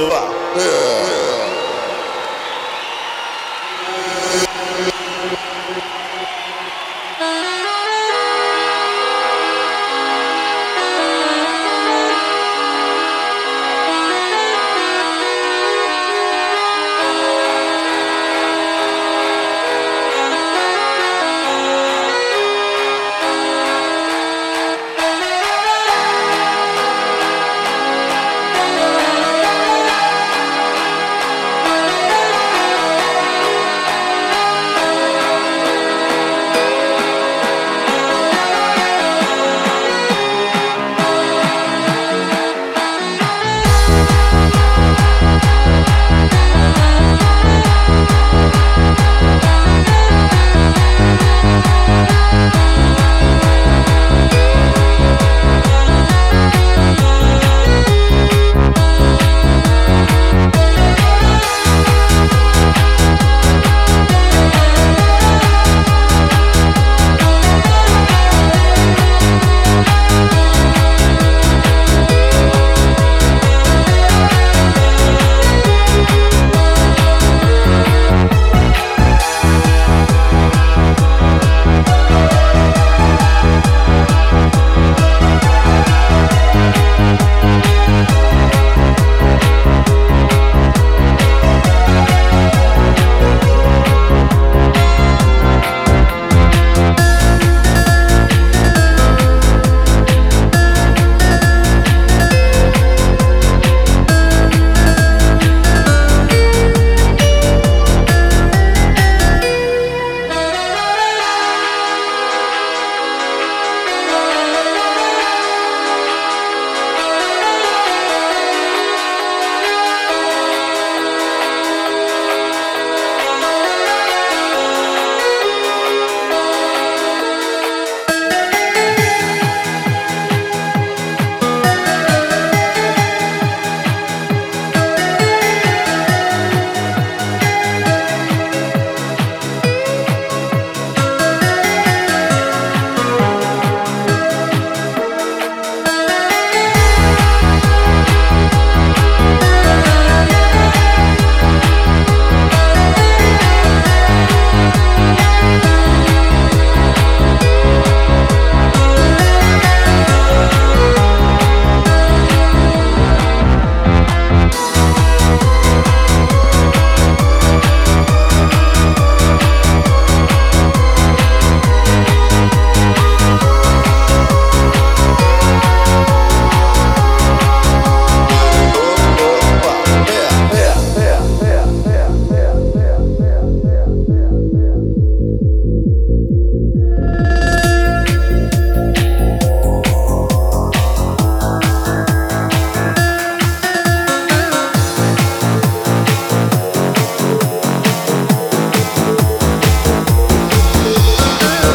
是吧。呃